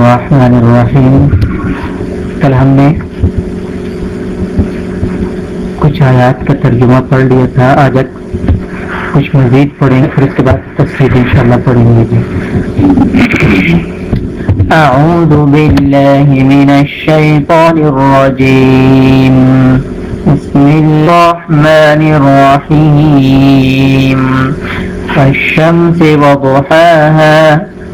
الرحمن الرحیم کل ہم نے کچھ آیات کا ترجمہ پڑھ لیا تھا آج کچھ مزید پڑھیں پھر اس کے بعد تصویر انشاءاللہ پڑھیں گے اعوذ باللہ من الشیطان الرجیم بسم الرحمن الرحیم والشمس وضحاها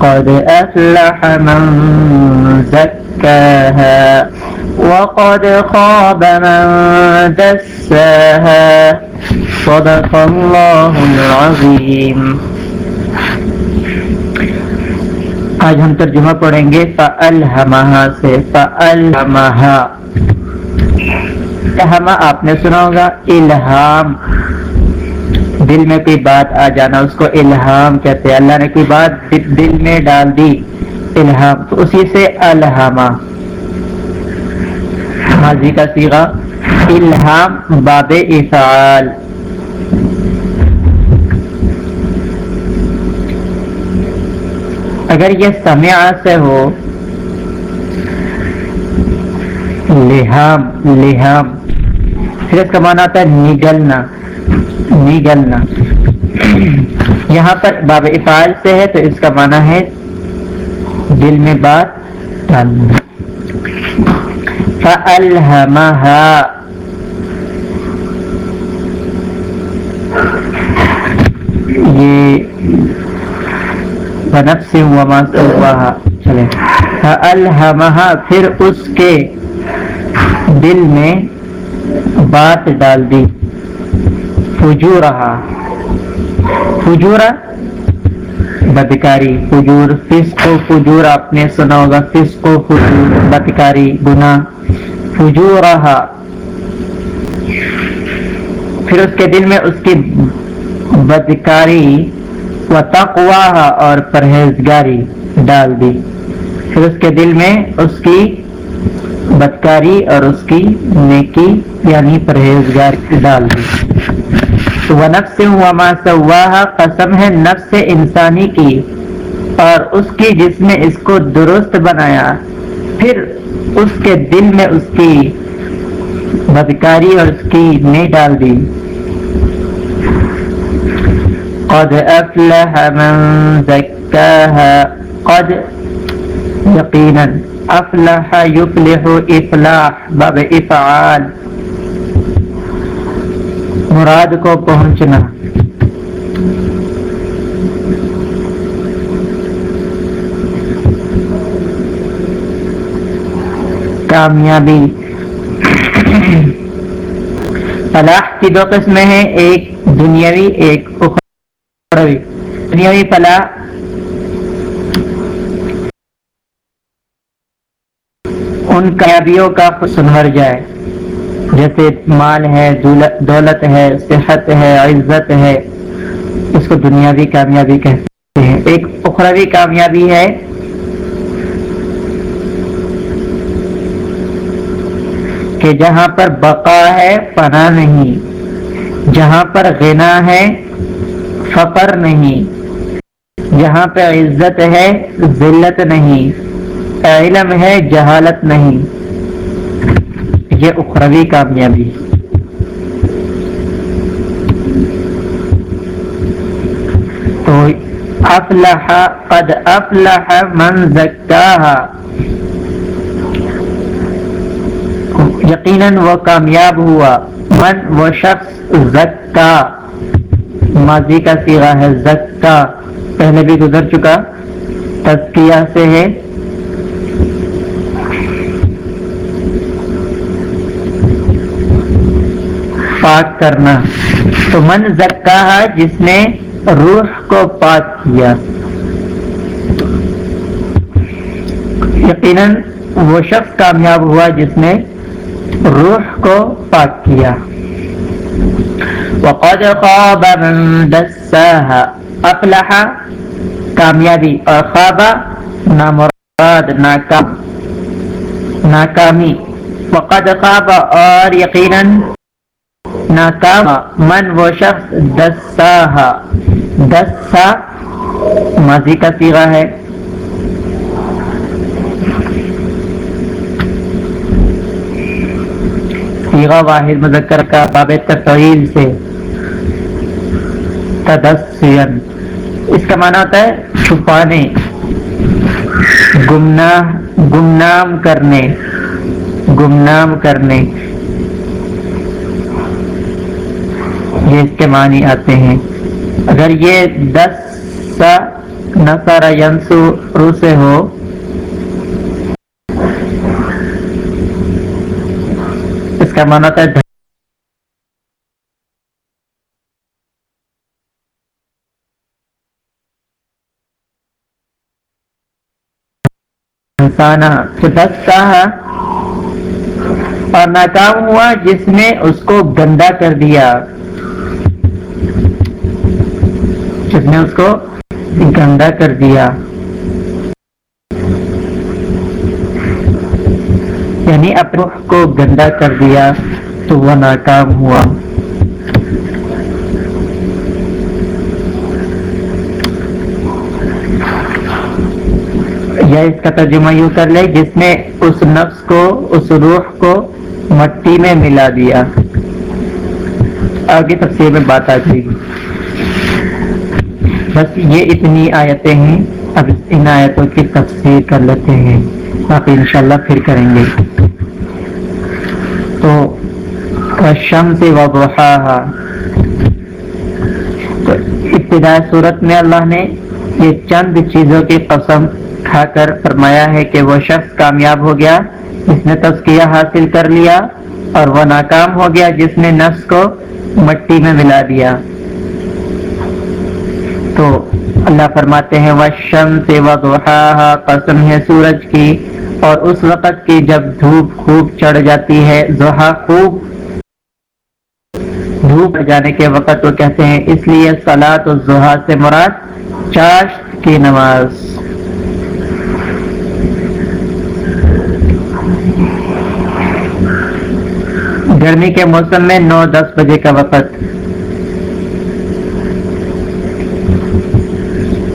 قد أفلح من زكاها وقد خاب من دساها صدق الله العظيم۔ آج ہم ترجمہ پڑھیں گے فَأَلْهَمَهَا سے۔ فَأَلْهَمَهَا۔ الہما آپ نے سنا ہوگا، الہام۔ دل میں کوئی بات آ جانا، اس کو الہام کہتے ہیں۔ اللہ نے کوئی بات دل میں ڈال دی، الہام۔ تو اسی سے الہما ماضی کا سیگا الہام باب افعال۔ اگر یہ سمع سے ہو، لہام لہام۔ پھر اس کا معنی آتا ہے نگلنا۔ نگلنا یہاں پر باب افعال سے ہے تو اس کا معنی ہے دل میں بات ڈالنا۔ فَأَلْهَمَهَا۔ یہ بنفس وما سواها۔ چلے۔ فَأَلْهَمَهَا۔ پھر اس کے دل میں بات ڈال دی۔ فجورہا فجورہ؟ بدکاری، فجور، فسق و فجور، آپ نے سنا ہوگا، فسق و فجور، بدکاری، گناہ۔ فجورہا پھر اس کے دل میں اس کی بدکاری و تقواہا اور پرہیزگاری ڈال دی۔ پھر اس کے دل میں اس کی بدکاری اور اس کی نیکی یعنی پرہیزگار ڈال دی۔ تو نفس وما سواہا قسم ہے نفس انسانی کی اور اس کی جس نے اس کو درست بنایا۔ پھر اس کے دل میں اس کی بدکاری اور اس کی نہیں ڈال دی۔ قد افلح من زکاها۔ قد یقینا افلح یفلح افلاح باب افعال۔ مراد کو پہنچنا۔ کامیابی۔ فلاح کی دو قسمیں ہیں، ایک دنیاوی، ایک اخروی۔ دنیاوی فلاح۔ ان کامیابیوں کا سنہر جائے۔ جیسے مال ہے، دولت ہے، صحت ہے، عزت ہے، اس کو دنیاوی کامیابی کہتے ہیں۔ ایک اخروی کامیابی ہے۔ کہ جہاں پر بقا ہے پناہ نہیں۔ جہاں پر غنا ہے، فقر نہیں۔ جہاں پہ عزت ہے، ذلت نہیں۔ علم ہے، جہالت نہیں۔ یہ اخروی کامیابی تو افلح قد افلح من زکاہا یقیناً وہ کامیاب ہوا۔ من وہ شخص زکا ماضی کا سیرا ہے زکا پہلے بھی گزر چکا۔ تزکیہ سے ہے۔ پاک کرنا۔ تو من زکا جس نے روح کو پاک کیا۔ یقیناً وہ شخص کامیاب ہوا جس نے روح کو پاک کیا۔ وقد خواب من دساها۔ افلح کامیابی اور خوابہ نامراد، ناکام ناکامی۔ وقد خواب اور یقیناً ناکام من وہ شخص دساها دسا ماضی کا سیغہ ہے۔ سیغہ واحد مذکر کا باب تفعیل سے۔ تدسین اس کا معنی ہوتا ہے چھپانے، گمناہ، گمنام کرنے گمنام کرنے۔ یہ اس کے معنی آتے ہیں۔ اگر یہ دس سا نسارا ینسو رو سے ہو۔ اس کا معنی ہوتا ہے تو دس اور ناکام ہوا جس نے اس کو گندا کر دیا۔ جس نے اس کو گندا کر دیا۔ یعنی اپنے کو گندا کر دیا تو وہ ناکام ہوا۔ یا اس کا ترجمہ یوں کر لے، جس نے اس نفس کو، اس روح کو مٹی میں ملا دیا۔ آگے تفسیر میں بات آ جائے گی بس یہ اتنی آیتیں ہیں، اب ان آیتوں کی تفسیر کر لیتے ہیں۔ باقی انشاءاللہ پھر کریں گے۔ تو شم سے تو ابتدائی صورت میں اللہ نے یہ چند چیزوں کی قسم کھا کر فرمایا ہے کہ وہ شخص کامیاب ہو گیا، جس نے تزکیہ حاصل کر لیا اور وہ ناکام ہو گیا، جس نے نفس کو مٹی میں ملا دیا۔ تو اللہ فرماتے ہیں وہ شم سے قسم ہے سورج کی، اور اس وقت کی جب دھوپ خوب چڑھ جاتی ہے زحا خوب دھوپ جانے کے وقت وہ کہتے ہیں، اس لیے سلاد و زحا سے مراد چاش کی نماز۔ گرمی کے موسم میں نو دس بجے کا وقت۔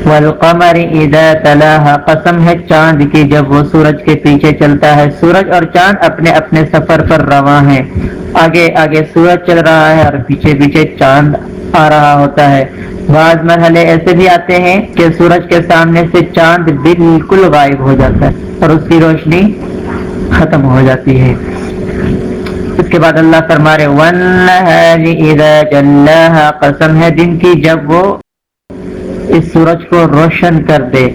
والقمر اذا تلاها، قسم ہے چاند کی جب وہ سورج کے پیچھے چلتا ہے۔ سورج اور چاند اپنے اپنے سفر پر رواں ہیں۔ آگے آگے سورج چل رہا ہے اور پیچھے پیچھے چاند آ رہا ہوتا ہے۔ بعض مرحلے ایسے بھی آتے ہیں کہ سورج کے سامنے سے چاند بالکل غائب ہو جاتا ہے اور اس کی روشنی ختم ہو جاتی ہے۔ اس کے بعد اللہ فرما رہے اذا جلاها، قسم ہے دن کی جب وہ اس سورج کو روشن کر دے۔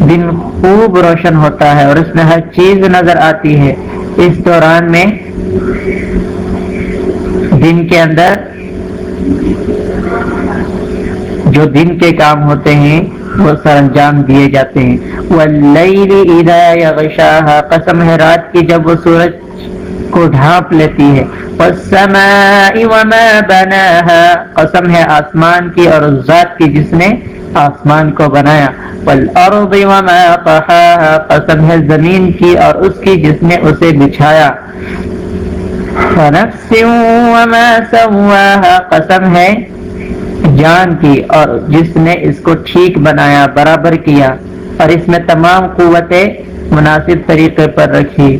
دن خوب روشن ہوتا ہے اور اس میں ہر چیز نظر آتی ہے۔ اس دوران میں دن کے اندر جو دن کے کام ہوتے ہیں، وہ سر انجام دیے جاتے ہیں۔ واللیل اذا یغشاها قسم ہے رات کی جب وہ سورج کو ڈھانپ لیتی ہے۔ وما قسم ہے آسمان کی اور اس ذات کی جس نے آسمان کو بنایا۔ والارض وما طحاها، قسم ہے زمین کی اور اس کی جس نے اسے بچھایا۔ فنفس وما سواها، قسم ہے جان کی اور جس نے اس کو ٹھیک بنایا، برابر کیا۔ اور اس میں تمام قوتیں مناسب طریقے پر رکھی۔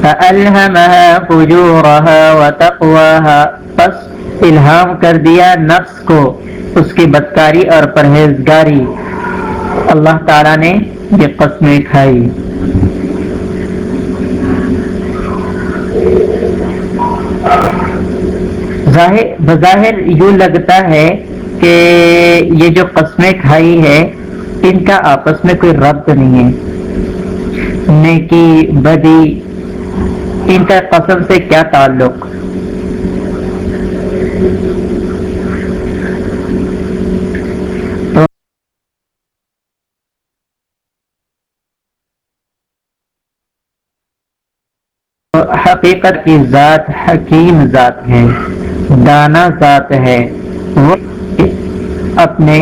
فَأَلْهَمَهَا فُجُورَهَا وَتَقْوَاهَا، پس الہام کر دیا نفس کو۔ اس کی بدکاری اور پرہیزگاری اللہ تعالی نے یہ قسمیں کھائی۔ ظاہر بظاہر یوں لگتا ہے کہ یہ جو قسمیں کھائی ہے ان کا آپس میں کوئی ربط نہیں ہے۔ نیکی، بدی، ان کا قسم سے کیا تعلق؟ حقیقت کی ذات حکیم ذات ہے، دانا ذات ہے۔ وہ اپنے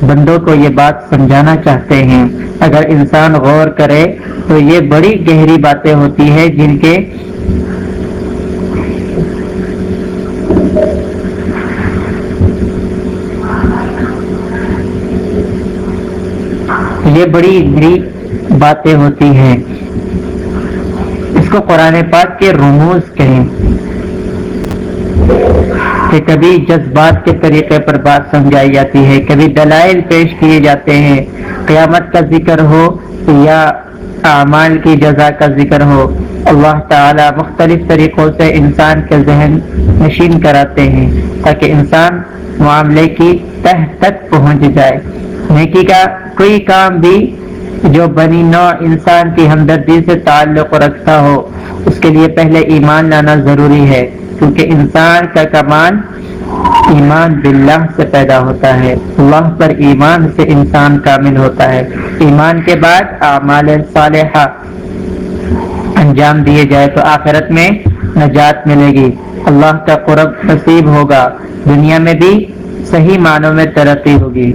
بندوں کو یہ بات سمجھانا چاہتے ہیں۔ اگر انسان غور کرے تو یہ بڑی گہری باتیں ہوتی ہیں جن کے یہ بڑی گہری باتیں ہوتی ہیں۔ کو قرآن پاک کے رموز کہیں کہ کبھی جذبات کے طریقے پر بات سمجھائی جاتی ہے، کبھی دلائل پیش کیے جاتے ہیں۔ قیامت کا ذکر ہو یا اعمال کی جزا کا ذکر ہو۔ اللہ تعالی مختلف طریقوں سے انسان کے ذہن نشین کراتے ہیں تاکہ انسان معاملے کی تہ تک پہنچ جائے۔ نیکی کا کوئی کام بھی جو بنی نو انسان کی ہمدردی سے تعلق رکھتا ہو، اس کے لیے پہلے ایمان لانا ضروری ہے۔ کیونکہ انسان کا کمان ایمان باللہ سے پیدا ہوتا ہے۔ اللہ پر ایمان سے انسان کامل ہوتا ہے۔ ایمان کے بعد اعمال صالحہ انجام دیے جائے تو آخرت میں نجات ملے گی۔ اللہ کا قرب نصیب ہوگا۔ دنیا میں بھی صحیح معنوں میں ترقی ہوگی۔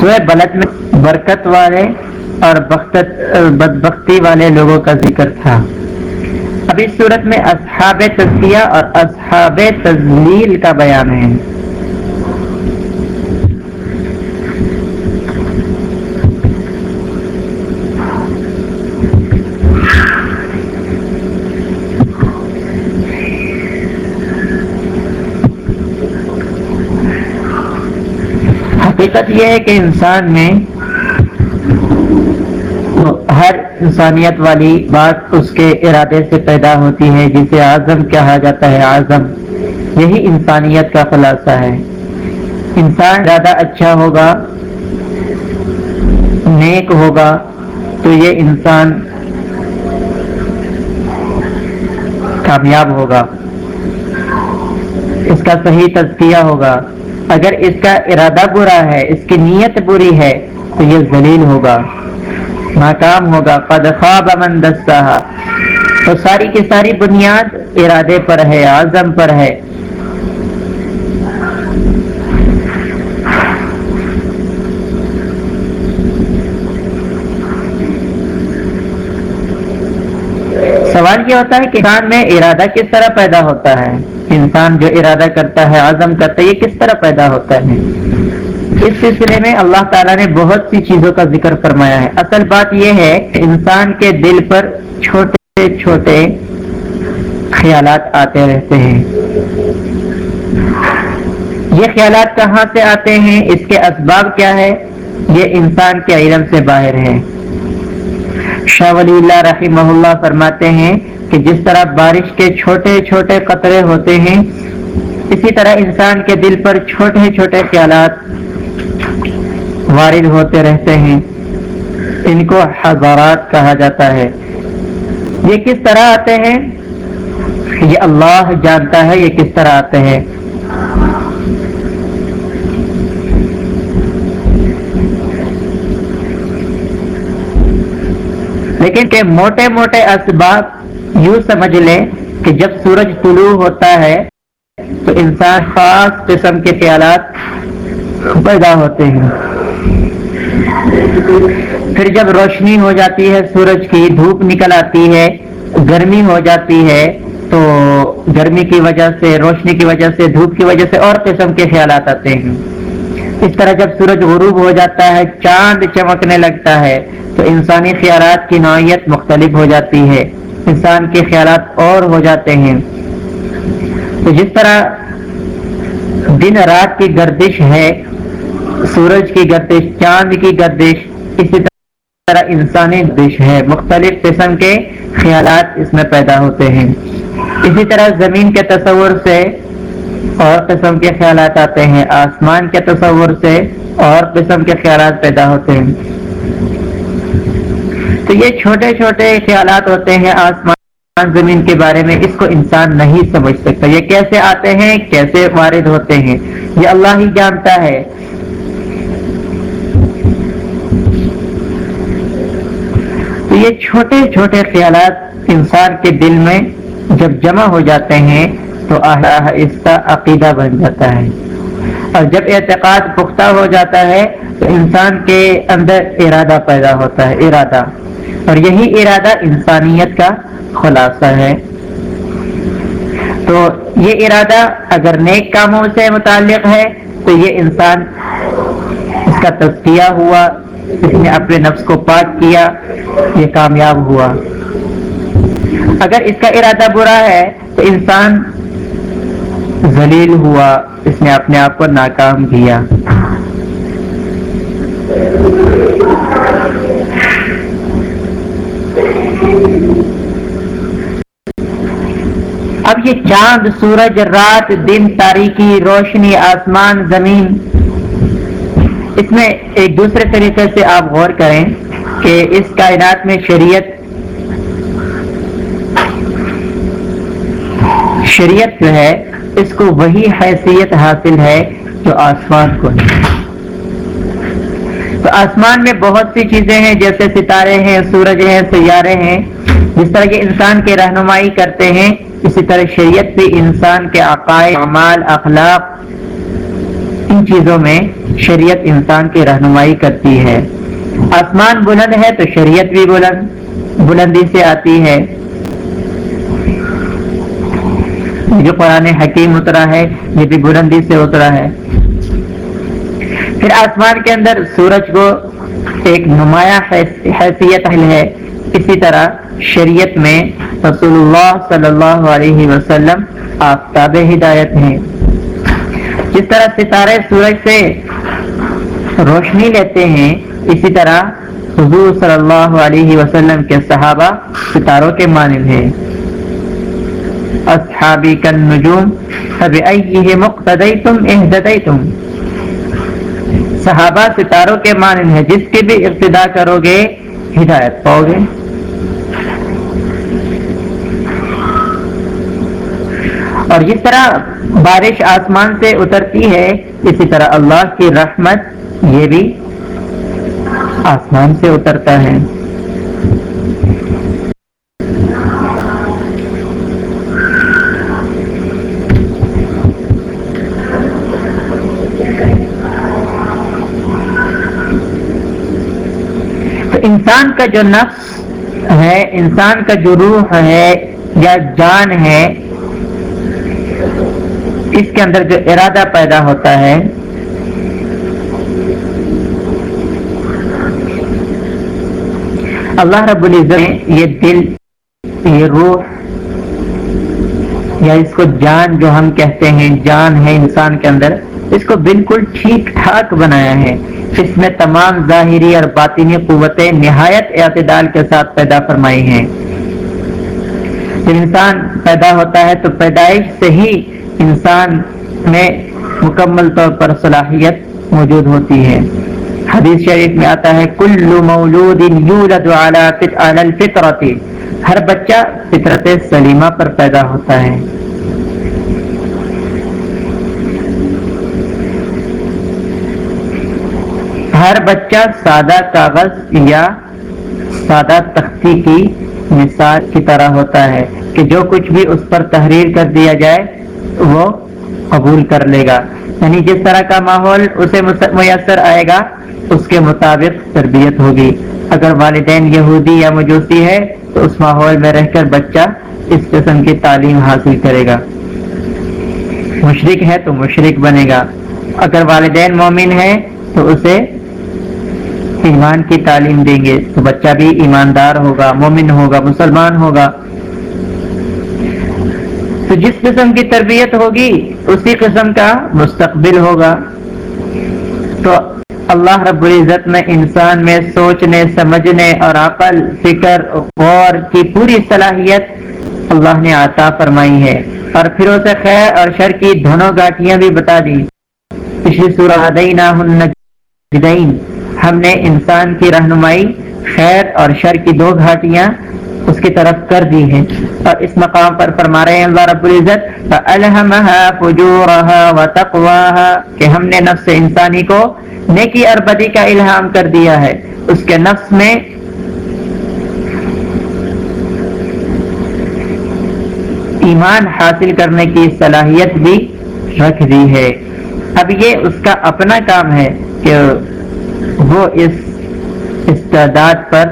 سوئے بلد میں برکت والے اور بدبختی والے لوگوں کا ذکر تھا۔ اب اس صورت میں اصحاب تزکیہ اور اصحاب تزلیل کا بیان ہے۔ حقیقت یہ ہے کہ انسان میں ہر انسانیت والی بات اس کے ارادے سے پیدا ہوتی ہے، جسے اعظم کہا جاتا ہے، اعظم۔ یہی انسانیت کا خلاصہ ہے۔ انسان زیادہ اچھا ہوگا، نیک ہوگا، تو یہ انسان کامیاب ہوگا۔ اس کا صحیح تزکیہ ہوگا۔ اگر اس کا ارادہ برا ہے، اس کی نیت بری ہے، تو یہ ذلیل ہوگا۔ ناکام ہوگا۔ قد خواب من دستہ تو ساری کی ساری بنیاد ارادے پر ہے اعظم پر ہے۔ سوال یہ ہوتا ہے کہ انسان میں ارادہ کس طرح پیدا ہوتا ہے؟ انسان جو ارادہ کرتا ہے، عزم کرتا ہے، یہ کس طرح پیدا ہوتا ہے؟ اس سلسلے میں اللہ تعالیٰ نے بہت سی چیزوں کا ذکر فرمایا ہے۔ اصل بات یہ ہے کہ انسان کے دل پر چھوٹے چھوٹے خیالات آتے رہتے ہیں۔ یہ خیالات کہاں سے آتے ہیں؟ اس کے اسباب کیا ہے یہ انسان کے علم سے باہر ہے شاہ ولی اللہ رحمہ اللہ فرماتے ہیں کہ جس طرح بارش کے چھوٹے چھوٹے قطرے ہوتے ہیں، اسی طرح انسان کے دل پر چھوٹے چھوٹے خیالات وارد ہوتے رہتے ہیں۔ ان کو حضارات کہا جاتا ہے۔ یہ کس طرح آتے ہیں؟ یہ اللہ جانتا ہے یہ کس طرح آتے ہیں۔ لیکن کہ موٹے موٹے اسباب یوں سمجھ لیں کہ جب سورج طلوع ہوتا ہے تو انسان خاص قسم کے خیالات پیدا ہوتے ہیں۔ پھر جب روشنی ہو جاتی ہے، سورج کی دھوپ نکل آتی ہے، گرمی ہو جاتی ہے، تو گرمی کی وجہ سے، روشنی کی وجہ سے، دھوپ کی وجہ سے اور قسم کے خیالات آتے ہیں۔ اس طرح جب سورج غروب ہو جاتا ہے، چاند چمکنے لگتا ہے، تو انسانی خیالات کی نوعیت مختلف ہو جاتی ہے۔ انسان کے خیالات اور ہو جاتے ہیں۔ تو جس طرح دن رات کی گردش ہے، سورج کی گردش، چاند کی گردش، اسی طرح انسانی گردش ہے۔ مختلف قسم کے خیالات اس میں پیدا ہوتے ہیں۔ اسی طرح زمین کے تصور سے اور قسم کے خیالات آتے ہیں۔ آسمان کے تصور سے اور قسم کے خیالات پیدا ہوتے ہیں۔ تو یہ چھوٹے چھوٹے خیالات ہوتے ہیں آسمان زمین کے بارے میں، اس کو انسان نہیں سمجھ سکتا۔ یہ کیسے آتے ہیں؟ کیسے وارد ہوتے ہیں؟ یہ اللہ ہی جانتا ہے۔ تو یہ چھوٹے چھوٹے خیالات انسان کے دل میں جب جمع ہو جاتے ہیں، تو آہستہ عقیدہ بن جاتا ہے۔ اور جب اعتقاد پختہ ہو جاتا ہے، تو انسان کے اندر ارادہ پیدا ہوتا ہے، ارادہ۔ اور یہی ارادہ انسانیت کا خلاصہ ہے۔ تو یہ ارادہ اگر نیک کاموں سے متعلق ہے، تو یہ انسان اس کا تذکیہ ہوا، اس نے اپنے نفس کو پاک کیا، یہ کامیاب ہوا۔ اگر اس کا ارادہ برا ہے، تو انسان ذلیل ہوا، اس نے اپنے آپ کو ناکام کیا۔ اب یہ چاند، سورج، رات، دن، تاریخی روشنی، آسمان، زمین۔ اس میں ایک دوسرے طریقے سے آپ غور کریں کہ اس کائنات میں شریعت شریعت جو ہے، اس کو وہی حیثیت حاصل ہے جو آسمان کو ہے۔ تو آسمان میں بہت سی چیزیں ہیں، جیسے ستارے ہیں، سورج ہیں، سیارے ہیں۔ جس طرح کے انسان کے رہنمائی کرتے ہیں اسی طرح شریعت بھی انسان کے عقائد، اعمال، اخلاق، ان چیزوں میں شریعت انسان کی رہنمائی کرتی ہے۔ آسمان بلند ہے تو شریعت بھی بلند، بلندی سے آتی ہے۔ جو قرآن حکیم اترا ہے، یہ بھی بلندی سے اترا ہے۔ پھر آسمان کے اندر سورج کو ایک نمایاں حیثیت ہے۔ اسی طرح شریعت میں رسول اللہ صلی اللہ علیہ وسلم آفتاب ہدایت ہیں۔ جس طرح ستارے سورج سے روشنی لیتے ہیں، اسی طرح حضور صلی اللہ علیہ وسلم کے صحابہ ستاروں کے مانند ہیں۔ اصحابی کن نجوم مقتدیتم اہدیتم صحابہ ستاروں کے مانند ہیں، جس کی بھی ابتدا کرو گے، ہدایت پاؤ گے۔ اور جس طرح بارش آسمان سے اترتی ہے، اسی طرح اللہ کی رحمت یہ بھی آسمان سے اترتا ہے۔ تو انسان کا جو نفس ہے، انسان کا جو روح ہے یا جان ہے اس کے اندر جو ارادہ پیدا ہوتا ہے، اللہ رب العزت یہ دل، یہ روح، یا اس کو جان جو ہم کہتے ہیں، جان ہے انسان کے اندر، اس کو بالکل ٹھیک ٹھاک بنایا ہے۔ اس میں تمام ظاہری اور باطنی قوتیں نہایت اعتدال کے ساتھ پیدا فرمائی ہیں۔ جب انسان پیدا ہوتا ہے تو پیدائش سے ہی انسان میں مکمل طور پر صلاحیت موجود ہوتی ہے۔ حدیث شریف میں آتا ہے، کل مولود یولد علی الفطرت ہر بچہ فطرت سلیمہ پر پیدا ہوتا ہے۔ ہر بچہ سادہ کاغذ یا سادہ تختی کی مثال کی طرح ہوتا ہے کہ جو کچھ بھی اس پر تحریر کر دیا جائے وہ قبول کر لے گا۔ یعنی جس طرح کا ماحول اسے میسر آئے گا، اس کے مطابق تربیت ہوگی۔ اگر والدین یہودی یا مجوسی ہے تو اس ماحول میں رہ کر بچہ اس قسم کی تعلیم حاصل کرے گا۔ مشرق ہے تو مشرق بنے گا۔ اگر والدین مومن ہے تو اسے ایمان کی تعلیم دیں گے۔ تو بچہ بھی ایماندار ہوگا، مومن ہوگا، مسلمان ہوگا۔ تو جس قسم کی تربیت ہوگی، اسی قسم کا مستقبل ہوگا۔ تو اللہ رب العزت نے انسان میں سوچنے، سمجھنے اور عقل، فکر، غور کی پوری صلاحیت اللہ نے عطا فرمائی ہے۔ اور پھر اسے خیر اور شر کی دھنوں گاٹیاں بھی بتا دی۔ پچھلی سورہ دینا ہم نے انسان کی رہنمائی، خیر اور شر کی دو گھاٹیاں اس کی طرف کر دی ہیں۔ اور اس مقام پر فرما رہے ہیں اللہ رب العزت الحمها فجورها وتقواها، کہ ہم نے نفس انسانی کو نیکی اور بدی کا الہام کر دیا ہے۔ اس کے نفس میں ایمان حاصل کرنے کی صلاحیت بھی رکھ دی ہے۔ اب یہ اس کا اپنا کام ہے کہ وہ اس استعداد پر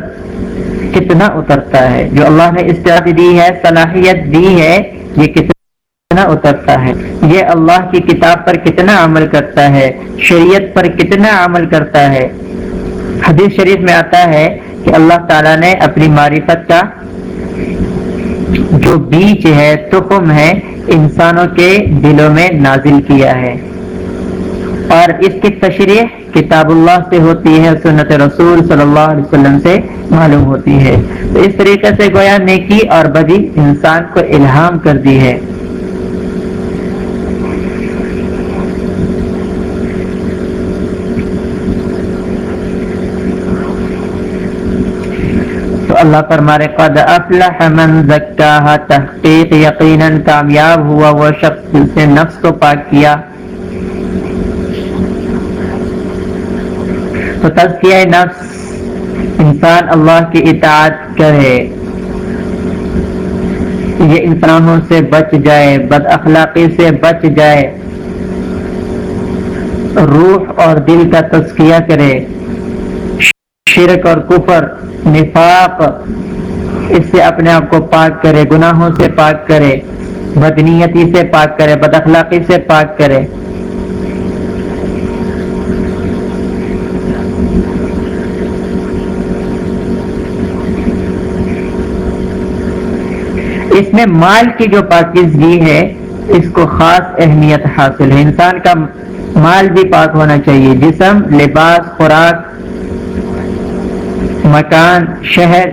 کتنا اترتا ہے؟ جو اللہ نے استعداد دی ہے، صلاحیت دی ہے، یہ کتنا اترتا ہے؟ یہ اللہ کی کتاب پر کتنا عمل کرتا ہے؟ شریعت پر کتنا عمل کرتا ہے؟ حدیث شریف میں آتا ہے کہ اللہ تعالیٰ نے اپنی معرفت کا جو بیج ہے، تخم ہے، انسانوں کے دلوں میں نازل کیا ہے۔ اور اس کی تشریح کتاب اللہ سے ہوتی ہے، سنت رسول صلی اللہ علیہ وسلم سے معلوم ہوتی ہے۔ تو اس طریقے سے گویا نیکی اور بدی انسان کو الہام کر دی ہے۔ تو اللہ فرمارے قد افلح من زکاہا تحقیق یقیناً کامیاب ہوا، وہ شخص جس نے نفس کو پاک کیا۔ تو تزکیہ نفس؟ انسان اللہ کی اطاعت کرے۔ یہ انسانوں سے بچ جائے، بد اخلاقی سے بچ جائے۔ روح اور دل کا تزکیہ کرے۔ شرک اور کفر، نفاق، اس سے اپنے آپ کو پاک کرے، گناہوں سے پاک کرے، بدنیتی سے پاک کرے، بد اخلاقی سے پاک کرے۔ اس میں مال کی جو پاکیزگی ہے، اس کو خاص اہمیت حاصل ہے۔ انسان کا مال بھی پاک ہونا چاہیے۔ جسم، لباس، خوراک، مکان، شہر،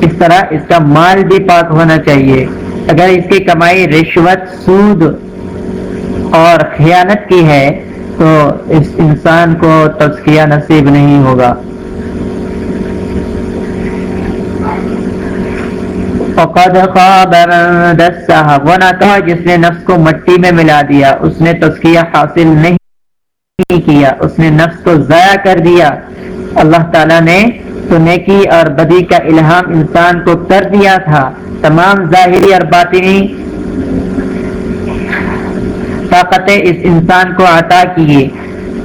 اس طرح اس کا مال بھی پاک ہونا چاہیے۔ اگر اس کی کمائی رشوت، سود اور خیانت کی ہے، تو اس انسان کو تزکیہ نصیب نہیں ہوگا۔ فقد خواب من دسها۔ وہ نہ کہا جس نے نفس کو مٹی میں ملا دیا، اس نے تزکیہ حاصل نہیں کیا، اس نے نفس کو ضائع کر دیا۔ اللہ تعالیٰ نے تو نیکی اور بدی کا الہام انسان کو کر دیا تھا۔ تمام ظاہری اور باطنی طاقتیں اس انسان کو عطا کیے۔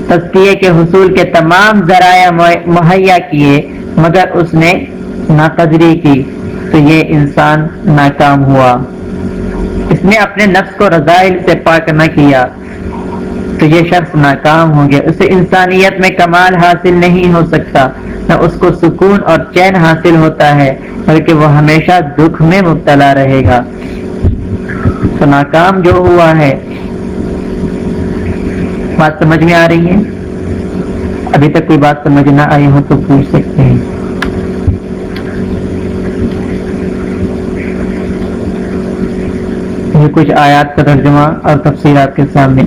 تزکیے کے حصول کے تمام ذرائع مہیا کیے، مگر اس نے ناقدری کی۔ تو یہ انسان ناکام ہوا۔ اس نے اپنے نفس کو رضائل سے پاک نہ کیا۔ تو یہ شخص ناکام ہو گیا۔ اسے انسانیت میں کمال حاصل نہیں ہو سکتا۔ نہ اس کو سکون اور چین حاصل ہوتا ہے، بلکہ وہ ہمیشہ دکھ میں مبتلا رہے گا۔ تو ناکام جو ہوا ہے۔ بات سمجھ میں آ رہی ہے؟ ابھی تک کوئی بات سمجھ نہ آئی ہو تو پوچھ سکتے ہیں۔ یہ کچھ آیات کا ترجمہ اور تفصیلات کے سامنے۔